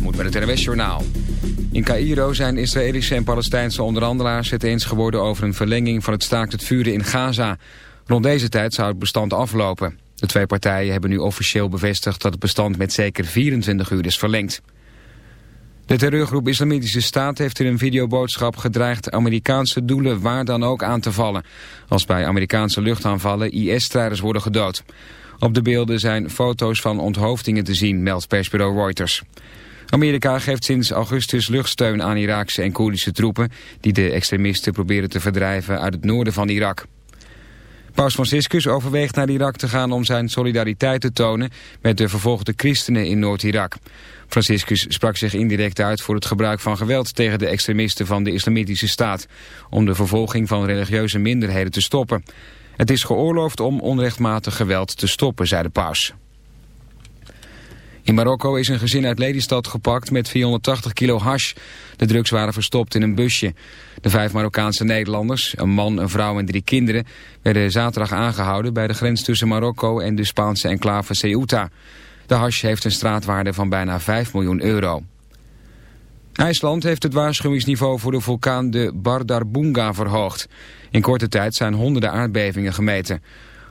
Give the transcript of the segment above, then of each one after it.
moet met het NWS Journaal. In Cairo zijn Israëlische en Palestijnse onderhandelaars het eens geworden over een verlenging van het staakt het vuren in Gaza. Rond deze tijd zou het bestand aflopen. De twee partijen hebben nu officieel bevestigd dat het bestand met zeker 24 uur is verlengd. De terreurgroep Islamitische Staat heeft in een videoboodschap gedreigd Amerikaanse doelen waar dan ook aan te vallen. Als bij Amerikaanse luchtaanvallen IS-strijders worden gedood. Op de beelden zijn foto's van onthoofdingen te zien, meldt persbureau Reuters. Amerika geeft sinds augustus luchtsteun aan Iraakse en Koerdische troepen... die de extremisten proberen te verdrijven uit het noorden van Irak. Paus Franciscus overweegt naar Irak te gaan om zijn solidariteit te tonen... met de vervolgde christenen in Noord-Irak. Franciscus sprak zich indirect uit voor het gebruik van geweld... tegen de extremisten van de Islamitische Staat... om de vervolging van religieuze minderheden te stoppen... Het is geoorloofd om onrechtmatig geweld te stoppen, zei de paus. In Marokko is een gezin uit Lelystad gepakt met 480 kilo hash. De drugs waren verstopt in een busje. De vijf Marokkaanse Nederlanders, een man, een vrouw en drie kinderen... werden zaterdag aangehouden bij de grens tussen Marokko en de Spaanse enclave Ceuta. De hash heeft een straatwaarde van bijna 5 miljoen euro. IJsland heeft het waarschuwingsniveau voor de vulkaan de Bardarbunga verhoogd. In korte tijd zijn honderden aardbevingen gemeten.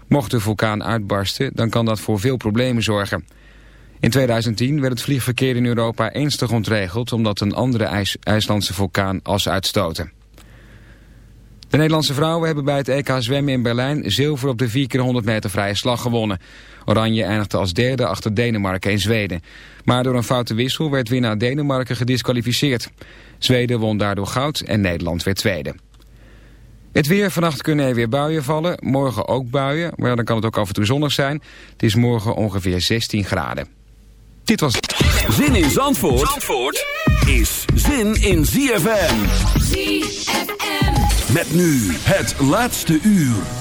Mocht de vulkaan uitbarsten, dan kan dat voor veel problemen zorgen. In 2010 werd het vliegverkeer in Europa ernstig ontregeld... omdat een andere IJs IJslandse vulkaan as uitstoten. De Nederlandse vrouwen hebben bij het EK zwemmen in Berlijn... zilver op de 4 keer 100 meter vrije slag gewonnen. Oranje eindigde als derde achter Denemarken en Zweden. Maar door een foute wissel werd winnaar Denemarken gedisqualificeerd. Zweden won daardoor goud en Nederland werd tweede. Het weer, vannacht kunnen er weer buien vallen. Morgen ook buien, maar dan kan het ook af en toe zonnig zijn. Het is morgen ongeveer 16 graden. Dit was... Zin in Zandvoort, Zandvoort is zin in ZFM. ZFM. Met nu het laatste uur.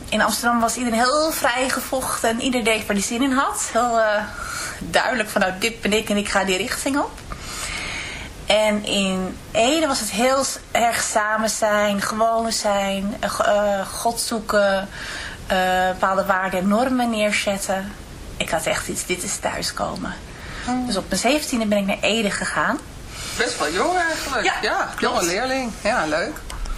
In Amsterdam was iedereen heel vrijgevochten en ieder deed waar hij zin in had. Heel eh, duidelijk van nou dit ben ik en ik ga die richting op. En in Ede was het heel erg samen zijn, gewoon zijn, eh, eh, God zoeken, eh, bepaalde waarden en normen neerzetten. Ik had echt iets, dit is thuiskomen. Dus op mijn zeventiende ben ik naar Ede gegaan. Best wel jong eigenlijk. Ja, ja jonge leerling. Ja, leuk.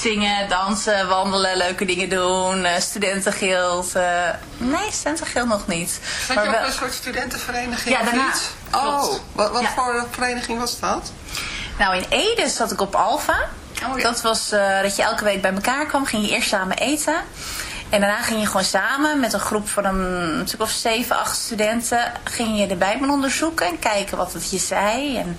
Zingen, dansen, wandelen, leuke dingen doen, eh, studentengild. eh, nee, studentengild nog niet. Zat Maar je ook wel- een soort studentenvereniging Ja, daarna. Oh, wat, wat Ja. voor vereniging was dat? Nou, in Ede zat ik op Alfa. Oh, ja. Dat was eh, dat je elke week bij elkaar kwam. Ging je eerst samen eten. En daarna ging je gewoon samen met een groep van een stuk of zeven, acht studenten. Ging je de Bijbel onderzoeken en kijken wat het je zei. En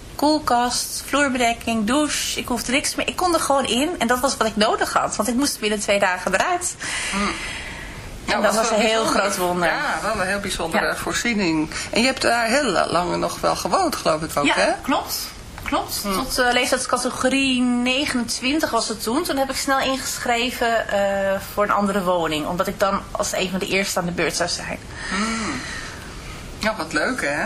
koelkast, vloerbedekking, douche. Ik hoefde niks meer. Ik kon er gewoon in. En dat was wat ik nodig had. Want ik moest binnen twee dagen eruit. Mm. En dat was een heel groot wonder. Ja, wel een heel bijzondere voorziening. En je hebt daar heel lang nog wel gewoond, geloof ik ook, ja, hè? klopt. Klopt. Mm. Tot uh, leeftijdscategorie 29 was het toen. Toen heb ik snel ingeschreven uh, voor een andere woning. Omdat ik dan als een van de eerste aan de beurt zou zijn. Mm. Ja, wat leuk hè?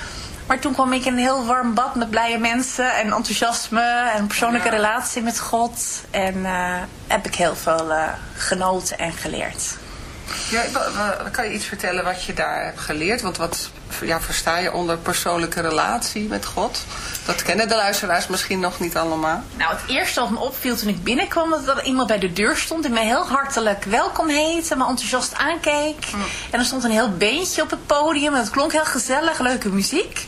Maar toen kwam ik in een heel warm bad met blije mensen en enthousiasme en een persoonlijke relatie met God. En uh, heb ik heel veel uh, genoten en geleerd. Ja, kan je iets vertellen wat je daar hebt geleerd? Want wat ja, versta je onder persoonlijke relatie met God? Dat kennen de luisteraars misschien nog niet allemaal. Nou, het eerste wat me opviel toen ik binnenkwam... was dat er iemand bij de deur stond... die mij heel hartelijk welkom heette... me enthousiast aankeek. Mm. En er stond een heel beentje op het podium... en het klonk heel gezellig, leuke muziek.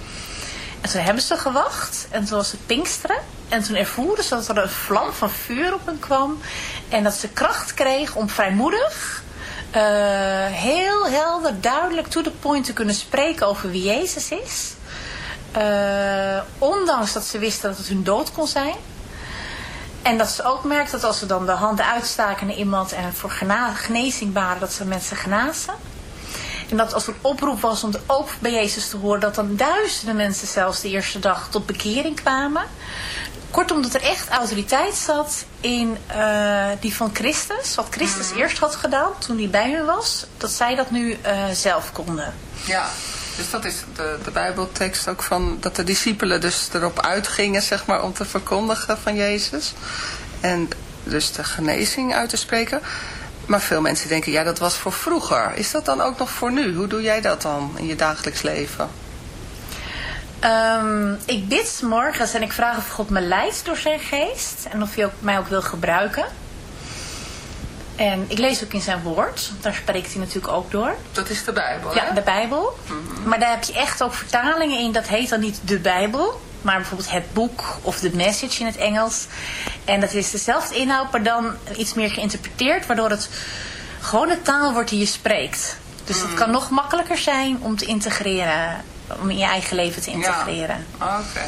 En toen hebben ze gewacht en toen was het Pinksteren. En toen ervoerde ze dat er een vlam van vuur op hem kwam. En dat ze kracht kreeg om vrijmoedig, uh, heel helder, duidelijk, to the point te kunnen spreken over wie Jezus is. Uh, ondanks dat ze wisten dat het hun dood kon zijn. En dat ze ook merkte dat als ze dan de handen uitstaken naar iemand en voor genezing waren, dat ze mensen genazen. En dat als een oproep was om ook bij Jezus te horen, dat dan duizenden mensen zelfs de eerste dag tot bekering kwamen. Kortom, dat er echt autoriteit zat in uh, die van Christus. Wat Christus mm. eerst had gedaan toen hij bij hun was. Dat zij dat nu uh, zelf konden. Ja, dus dat is de, de bijbeltekst ook van dat de discipelen dus erop uitgingen zeg maar om te verkondigen van Jezus. En dus de genezing uit te spreken. Maar veel mensen denken, ja dat was voor vroeger. Is dat dan ook nog voor nu? Hoe doe jij dat dan in je dagelijks leven? Um, ik bid morgens en ik vraag of God me leidt door zijn geest. En of hij ook, mij ook wil gebruiken. En ik lees ook in zijn woord. Daar spreekt hij natuurlijk ook door. Dat is de Bijbel, Ja, de Bijbel. Mhm. Maar daar heb je echt ook vertalingen in. Dat heet dan niet de Bijbel. Maar bijvoorbeeld het boek of de message in het Engels. En dat is dezelfde inhoud, maar dan iets meer geïnterpreteerd. Waardoor het gewoon de taal wordt die je spreekt. Dus het mhm. kan nog makkelijker zijn om te integreren om in je eigen leven te integreren. Ja. Oké.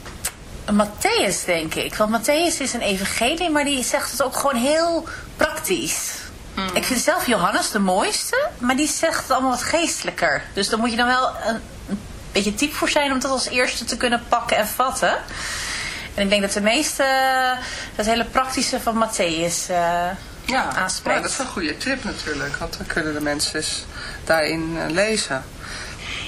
Matthäus denk ik. Want Matthäus is een evangelie, maar die zegt het ook gewoon heel praktisch. Mm. Ik vind zelf Johannes de mooiste, maar die zegt het allemaal wat geestelijker. Dus dan moet je dan wel een, een beetje type voor zijn om dat als eerste te kunnen pakken en vatten. En ik denk dat de meeste het hele praktische van Matthäus uh, ja, aanspreekt. Ja, dat is een goede tip natuurlijk. Want dan kunnen de mensen daarin uh, lezen.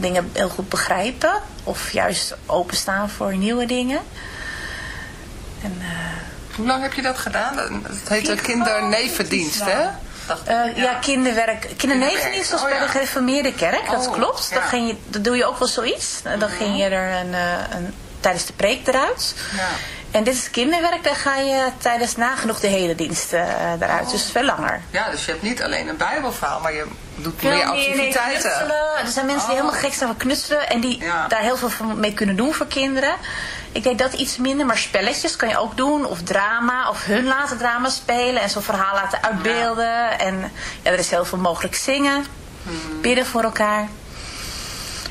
dingen heel goed begrijpen. Of juist openstaan voor nieuwe dingen. En, uh, Hoe lang heb je dat gedaan? Het heet een kindernevendienst, hè? Uh, ja. ja, kinderwerk. Kindernevendienst was oh, bij de gereformeerde kerk, dat oh, klopt. Ja. Dan, ging je, dan doe je ook wel zoiets. Dan mm -hmm. ging je er een, een, tijdens de preek eruit. Ja. En dit is kinderwerk, daar ga je tijdens nagenoeg de hele dienst uh, eruit. Oh. Dus veel langer. Ja, dus je hebt niet alleen een bijbelverhaal, maar je doet veel meer activiteiten. Er zijn mensen die oh. helemaal gek zijn van knutselen en die ja. daar heel veel mee kunnen doen voor kinderen. Ik deed dat iets minder, maar spelletjes kan je ook doen. Of drama, of hun laten drama spelen en zo'n verhaal laten uitbeelden. Ja. En ja, er is heel veel mogelijk zingen, hmm. bidden voor elkaar.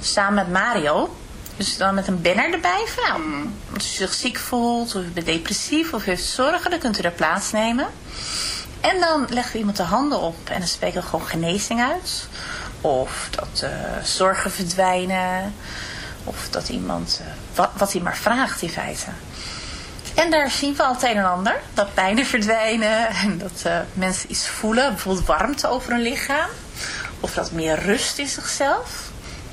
Samen met Mario. Dus dan met een banner erbij. Van, nou, Als u zich ziek voelt, of u bent depressief, of u heeft zorgen, dan kunt u er plaatsnemen. En dan leggen we iemand de handen op en dan spreken we gewoon genezing uit. Of dat eh, zorgen verdwijnen. Of dat iemand, eh, wat, wat hij maar vraagt in feite. En daar zien we altijd een en ander. Dat pijnen verdwijnen. En dat eh, mensen iets voelen. Bijvoorbeeld warmte over hun lichaam. Of dat meer rust in zichzelf.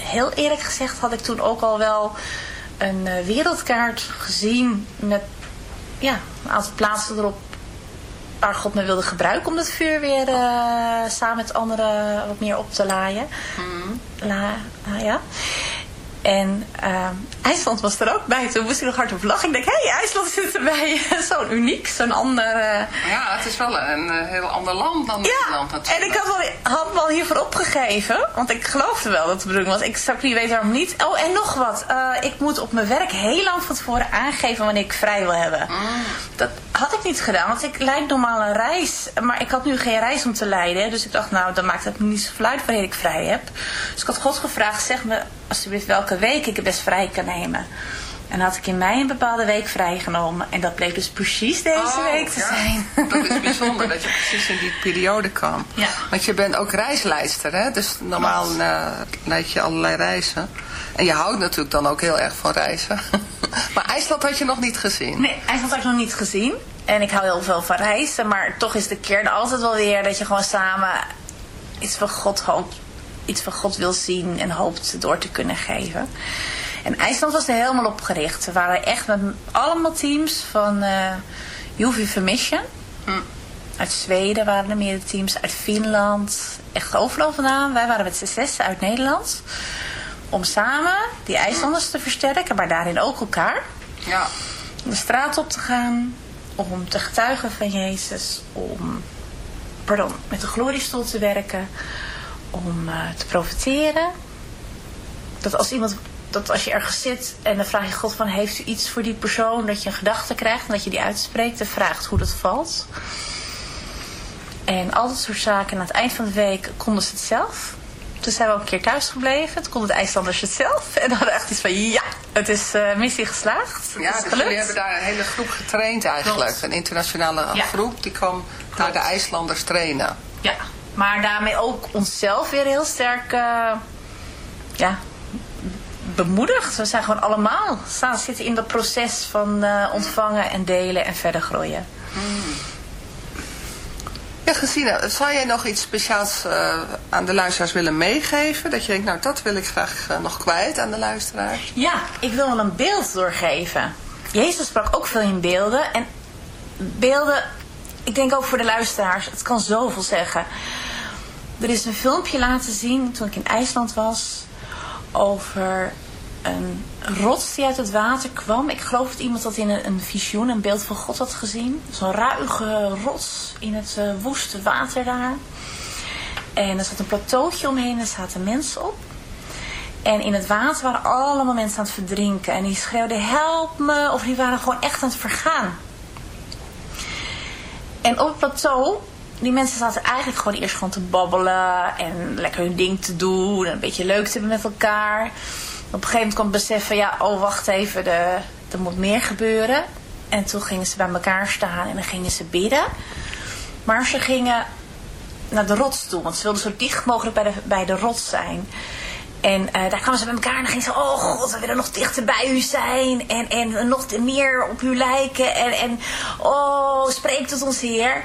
heel eerlijk gezegd had ik toen ook al wel een uh, wereldkaart gezien. Met ja, een aantal plaatsen erop waar God me wilde gebruiken om dat vuur weer uh, samen met anderen wat meer op te laaien. Mm. La, la, ja. En uh, IJsland was er ook bij. Toen moest ik nog hard op lachen. Ik denk, hé, hey, IJsland zit erbij. zo'n uniek, zo'n ander... Uh... Ja, het is wel een uh, heel ander land dan ja, Nederland natuurlijk. en ik had, wel, had hiervoor opgegeven. Want ik geloofde wel dat het de bedoeling was. Ik zou niet weten waarom niet. Oh, en nog wat. Uh, ik moet op mijn werk heel lang van tevoren aangeven wanneer ik vrij wil hebben. Mm. Dat had ik niet gedaan. Want ik leid normaal een reis. Maar ik had nu geen reis om te leiden. Dus ik dacht, nou, dan maakt het niet zoveel uit wanneer ik vrij heb. Dus ik had God gevraagd, zeg me alsjeblieft welke week ik het best vrij kan nemen. En had ik in mei een bepaalde week vrijgenomen. En dat bleek dus precies deze oh, week te ja. zijn. Dat is bijzonder dat je precies in die periode kan. Ja. Want je bent ook reislijster, hè? Dus normaal uh, leid je allerlei reizen. En je houdt natuurlijk dan ook heel erg van reizen. maar IJsland had je nog niet gezien? Nee, IJsland had ik nog niet gezien. En ik hou heel veel van reizen. Maar toch is de kern altijd wel weer dat je gewoon samen iets van God hoopt. Iets van God wil zien en hoopt door te kunnen geven. En IJsland was er helemaal op gericht. We waren echt met allemaal teams van uh, Juve Mission. Hm. Uit Zweden waren er meerdere teams. Uit Finland. Echt overal vandaan. Wij waren met z'n zes uit Nederland. Om samen die IJslanders te versterken. Maar daarin ook elkaar. Ja. Om de straat op te gaan. Om te getuigen van Jezus. Om pardon, met de gloriestoel te werken. Om uh, te profiteren. Dat als iemand dat als je ergens zit en dan vraag je God van heeft u iets voor die persoon dat je een gedachte krijgt en dat je die uitspreekt en vraagt hoe dat valt. En al dat soort zaken. En aan het eind van de week konden ze het zelf. Toen zijn we ook een keer thuis gebleven. Toen konden de IJslanders het zelf. En dan hadden echt iets van ja, het is uh, missie geslaagd. Ja, dus jullie hebben daar een hele groep getraind eigenlijk. Klopt. Een internationale Ja. groep die kwam naar de IJslanders trainen. Ja, maar daarmee ook onszelf weer heel sterk uh, ja, bemoedigd. We zijn gewoon allemaal staan zitten in dat proces van uh, ontvangen en delen en verder groeien. Ja, Gesine, zou jij nog iets speciaals uh, aan de luisteraars willen meegeven? Dat je denkt, nou dat wil ik graag uh, nog kwijt aan de luisteraars. Ja, ik wil wel een beeld doorgeven. Jezus sprak ook veel in beelden. En beelden, ik denk ook voor de luisteraars, het kan zoveel zeggen. Er is een filmpje laten zien toen ik in IJsland was over een rots die uit het water kwam. Ik geloof dat iemand dat in een, visioen, een beeld van God had gezien. Zo'n ruige rots in het uh, woeste water daar. En er zat een plateautje omheen en er zaten mensen op. En in het water waren allemaal mensen aan het verdrinken. En die schreeuwden help me. Of die waren gewoon echt aan het vergaan. En op het plateau die mensen zaten eigenlijk gewoon eerst gewoon te babbelen en lekker hun ding te doen en een beetje leuk te hebben met elkaar. Op een gegeven moment kwam het beseffen, ja, oh wacht even, de, er moet meer gebeuren. En toen gingen ze bij elkaar staan en dan gingen ze bidden. Maar ze gingen naar de rots toe, want ze wilden zo dicht mogelijk bij de, bij de rots zijn. En uh, daar kwamen ze bij elkaar en dan gingen ze, oh god, we willen nog dichter bij u zijn. En, en nog meer op u lijken. En, en oh, spreek tot ons Heer.